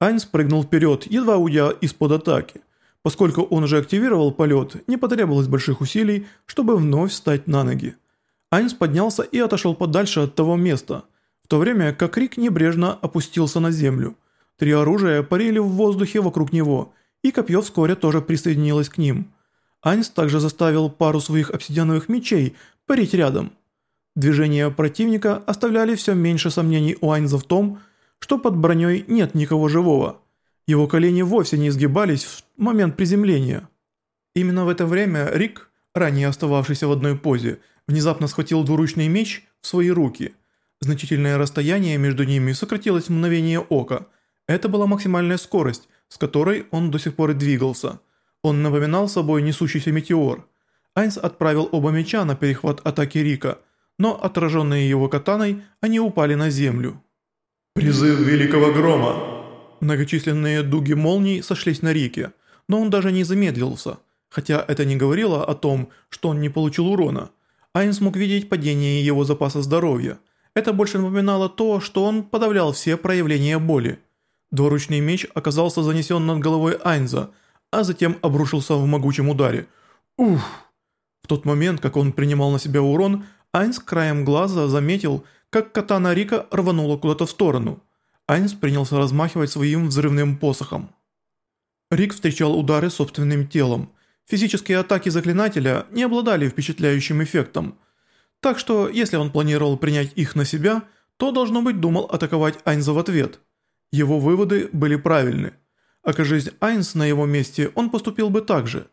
Айнс прыгнул вперед, едва уйдя из-под атаки. Поскольку он уже активировал полет, не потребовалось больших усилий, чтобы вновь встать на ноги. Айнс поднялся и отошел подальше от того места, в то время как Рик небрежно опустился на землю. Три оружия парили в воздухе вокруг него, и копье вскоре тоже присоединилось к ним. Айнс также заставил пару своих обсидиановых мечей парить рядом. Движения противника оставляли все меньше сомнений у Айнза в том, что под броней нет никого живого. Его колени вовсе не изгибались в момент приземления. Именно в это время Рик, ранее остававшийся в одной позе, внезапно схватил двуручный меч в свои руки. Значительное расстояние между ними сократилось в мгновение ока. Это была максимальная скорость, с которой он до сих пор и двигался. Он напоминал собой несущийся метеор. Айнс отправил оба меча на перехват атаки Рика, но отраженные его катаной, они упали на землю. «Призыв Великого Грома!» Многочисленные дуги молний сошлись на Рике, но он даже не замедлился, хотя это не говорило о том, что он не получил урона. Айн смог видеть падение его запаса здоровья. Это больше напоминало то, что он подавлял все проявления боли. Двуручный меч оказался занесен над головой Айнза, а затем обрушился в могучем ударе. Ух! В тот момент, как он принимал на себя урон, Айнс краем глаза заметил, как катана Рика рванула куда-то в сторону. Айнс принялся размахивать своим взрывным посохом. Рик встречал удары собственным телом. Физические атаки заклинателя не обладали впечатляющим эффектом. Так что, если он планировал принять их на себя, то, должно быть, думал атаковать Айнза в ответ. Его выводы были правильны. Окажись Айнс на его месте, он поступил бы так же.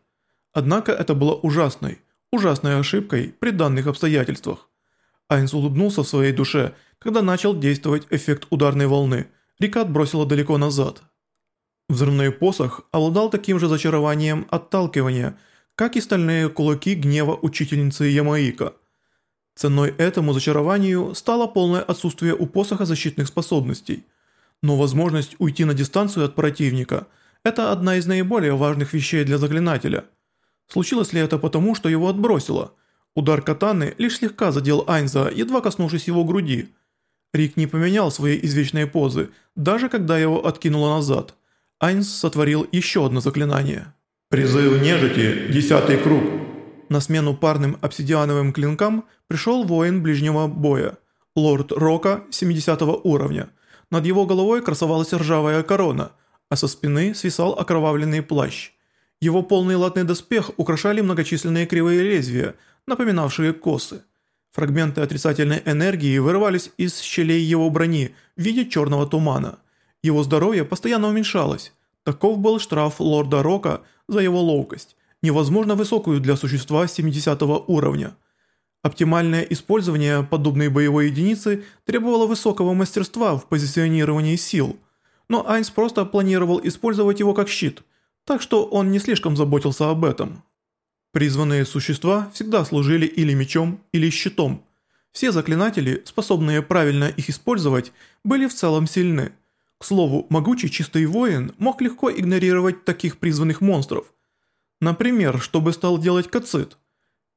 Однако это было ужасной, ужасной ошибкой при данных обстоятельствах. Айнс улыбнулся в своей душе, когда начал действовать эффект ударной волны. Рика отбросила далеко назад. Взрывной посох обладал таким же зачарованием отталкивания, как и стальные кулаки гнева учительницы Ямаика. Ценой этому зачарованию стало полное отсутствие у посоха защитных способностей. Но возможность уйти на дистанцию от противника – это одна из наиболее важных вещей для заклинателя. Случилось ли это потому, что его отбросило – Удар катаны лишь слегка задел Айнза, едва коснувшись его груди. Рик не поменял своей извечной позы, даже когда его откинуло назад. Айнз сотворил еще одно заклинание. «Призыв нежити, десятый круг». На смену парным обсидиановым клинкам пришел воин ближнего боя, лорд Рока 70 уровня. Над его головой красовалась ржавая корона, а со спины свисал окровавленный плащ. Его полный латный доспех украшали многочисленные кривые лезвия, напоминавшие косы. Фрагменты отрицательной энергии вырывались из щелей его брони в виде черного тумана. Его здоровье постоянно уменьшалось. Таков был штраф лорда Рока за его ловкость, невозможно высокую для существа 70 уровня. Оптимальное использование подобной боевой единицы требовало высокого мастерства в позиционировании сил, но Айнс просто планировал использовать его как щит, так что он не слишком заботился об этом. Призванные существа всегда служили или мечом, или щитом. Все заклинатели, способные правильно их использовать, были в целом сильны. К слову, могучий чистый воин мог легко игнорировать таких призванных монстров. Например, чтобы стал делать кацит.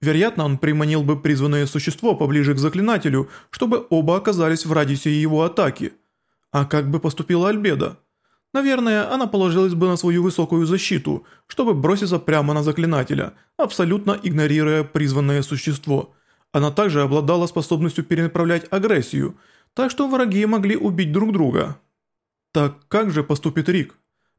Вероятно, он приманил бы призванное существо поближе к заклинателю, чтобы оба оказались в радиусе его атаки. А как бы поступила Альбеда? Наверное, она положилась бы на свою высокую защиту, чтобы броситься прямо на заклинателя, абсолютно игнорируя призванное существо. Она также обладала способностью перенаправлять агрессию, так что враги могли убить друг друга. Так как же поступит Рик?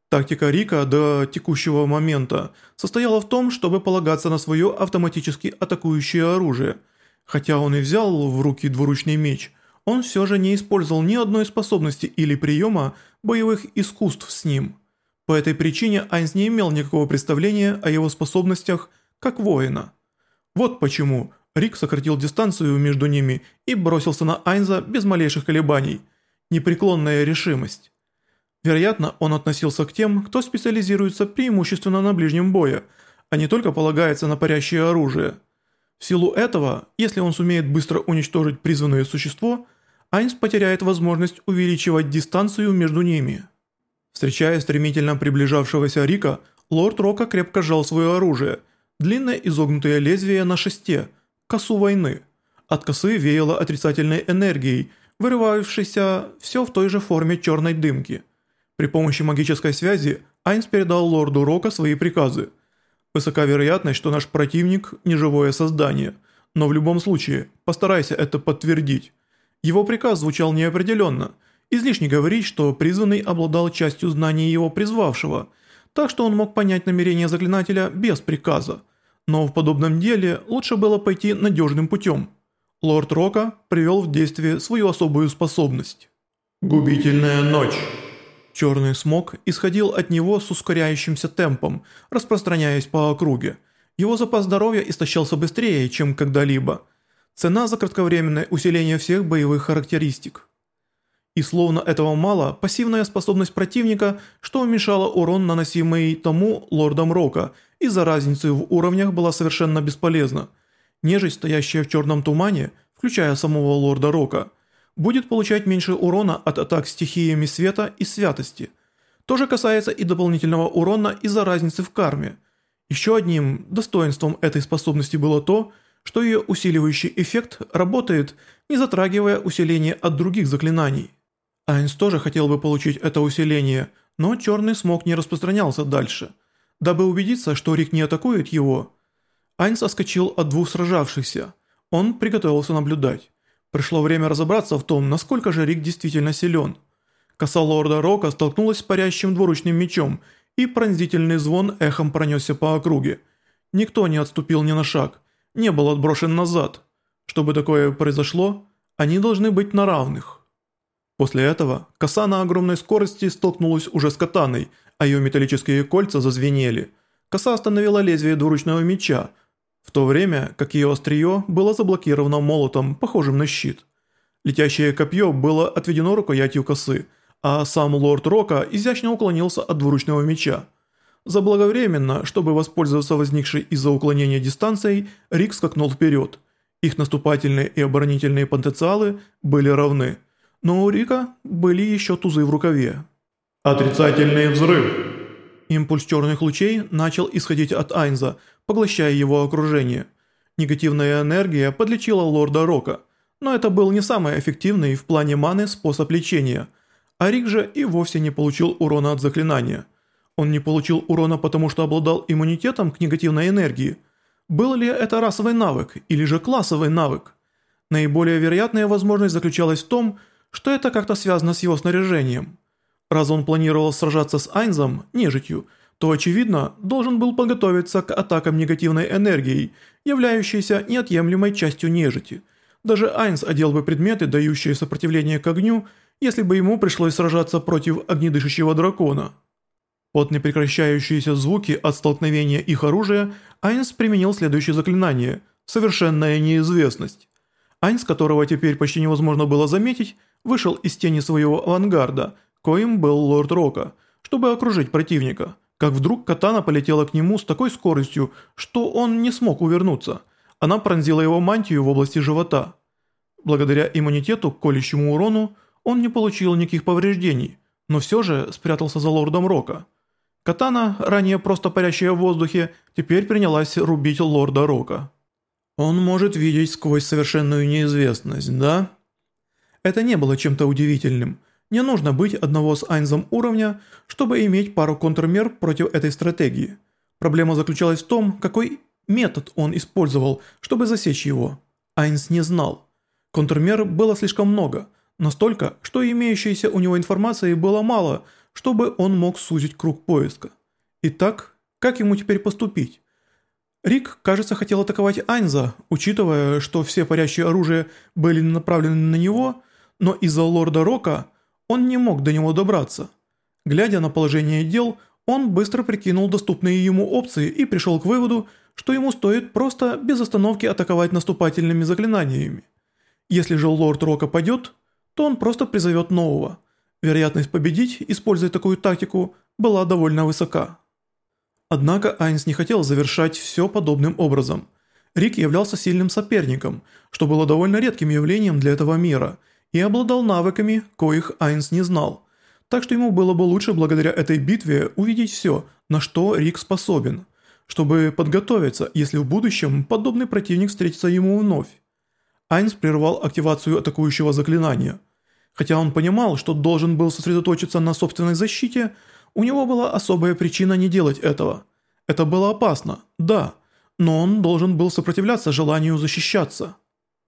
Тактика Рика до текущего момента состояла в том, чтобы полагаться на свое автоматически атакующее оружие. Хотя он и взял в руки двуручный меч – он все же не использовал ни одной способности или приема боевых искусств с ним. По этой причине Айнс не имел никакого представления о его способностях как воина. Вот почему Рик сократил дистанцию между ними и бросился на Айнза без малейших колебаний. Непреклонная решимость. Вероятно, он относился к тем, кто специализируется преимущественно на ближнем бое, а не только полагается на парящее оружие – в силу этого, если он сумеет быстро уничтожить призванное существо, Айнс потеряет возможность увеличивать дистанцию между ними. Встречая стремительно приближавшегося Рика, лорд Рока крепко сжал свое оружие, длинное изогнутое лезвие на шесте, косу войны. От косы веяло отрицательной энергией, вырывавшейся все в той же форме черной дымки. При помощи магической связи Айнс передал лорду Рока свои приказы. Высока вероятность, что наш противник – неживое создание, но в любом случае постарайся это подтвердить. Его приказ звучал неопределенно. Излишне говорить, что призванный обладал частью знаний его призвавшего, так что он мог понять намерение заклинателя без приказа. Но в подобном деле лучше было пойти надежным путем. Лорд Рока привел в действие свою особую способность. Губительная ночь. Черный смог исходил от него с ускоряющимся темпом, распространяясь по округе. Его запас здоровья истощался быстрее, чем когда-либо. Цена за кратковременное усиление всех боевых характеристик. И словно этого мало, пассивная способность противника, что уменьшала урон, наносимый тому лордом Рока, из-за разницы в уровнях была совершенно бесполезна. Нежить, стоящая в черном тумане, включая самого лорда Рока – будет получать меньше урона от атак стихиями света и святости. То же касается и дополнительного урона из-за разницы в карме. Еще одним достоинством этой способности было то, что ее усиливающий эффект работает, не затрагивая усиление от других заклинаний. Айнс тоже хотел бы получить это усиление, но черный смог не распространялся дальше. Дабы убедиться, что Рик не атакует его, Айнс оскочил от двух сражавшихся. Он приготовился наблюдать. Пришло время разобраться в том, насколько же Рик действительно силен. Коса лорда Рока столкнулась с парящим двуручным мечом, и пронзительный звон эхом пронесся по округе. Никто не отступил ни на шаг, не был отброшен назад. Чтобы такое произошло, они должны быть на равных. После этого коса на огромной скорости столкнулась уже с катаной, а ее металлические кольца зазвенели. Коса остановила лезвие двуручного меча, в то время как ее острие было заблокировано молотом, похожим на щит. Летящее копье было отведено рукоятью косы, а сам лорд Рока изящно уклонился от двуручного меча. Заблаговременно, чтобы воспользоваться возникшей из-за уклонения дистанцией, Рик скакнул вперед. Их наступательные и оборонительные потенциалы были равны, но у Рика были еще тузы в рукаве. Отрицательный взрыв. Импульс черных лучей начал исходить от Айнза, поглощая его окружение. Негативная энергия подлечила лорда Рока, но это был не самый эффективный в плане маны способ лечения, а Рик же и вовсе не получил урона от заклинания. Он не получил урона потому что обладал иммунитетом к негативной энергии. Был ли это расовый навык или же классовый навык? Наиболее вероятная возможность заключалась в том, что это как-то связано с его снаряжением. Раз он планировал сражаться с Айнзом, нежитью, то, очевидно, должен был подготовиться к атакам негативной энергией, являющейся неотъемлемой частью нежити. Даже Айнс одел бы предметы, дающие сопротивление к огню, если бы ему пришлось сражаться против огнедышащего дракона. Под непрекращающиеся звуки от столкновения их оружия Айнс применил следующее заклинание – «Совершенная неизвестность». Айнс, которого теперь почти невозможно было заметить, вышел из тени своего авангарда – коим был лорд Рока, чтобы окружить противника, как вдруг катана полетела к нему с такой скоростью, что он не смог увернуться. Она пронзила его мантию в области живота. Благодаря иммунитету к колющему урону он не получил никаких повреждений, но все же спрятался за лордом Рока. Катана, ранее просто парящая в воздухе, теперь принялась рубить лорда Рока. Он может видеть сквозь совершенную неизвестность, да? Это не было чем-то удивительным – не нужно быть одного с Айнзом уровня, чтобы иметь пару контрмер против этой стратегии. Проблема заключалась в том, какой метод он использовал, чтобы засечь его. Айнс не знал. Контрмер было слишком много, настолько, что имеющейся у него информации было мало, чтобы он мог сузить круг поиска. Итак, как ему теперь поступить? Рик, кажется, хотел атаковать Айнза, учитывая, что все парящие оружия были направлены на него, но из-за лорда Рока – он не мог до него добраться. Глядя на положение дел, он быстро прикинул доступные ему опции и пришел к выводу, что ему стоит просто без остановки атаковать наступательными заклинаниями. Если же лорд Рока падет, то он просто призовет нового. Вероятность победить, используя такую тактику, была довольно высока. Однако Айнс не хотел завершать все подобным образом. Рик являлся сильным соперником, что было довольно редким явлением для этого мира – и обладал навыками, коих Айнс не знал. Так что ему было бы лучше благодаря этой битве увидеть все, на что Рик способен, чтобы подготовиться, если в будущем подобный противник встретится ему вновь. Айнс прервал активацию атакующего заклинания. Хотя он понимал, что должен был сосредоточиться на собственной защите, у него была особая причина не делать этого. Это было опасно, да, но он должен был сопротивляться желанию защищаться.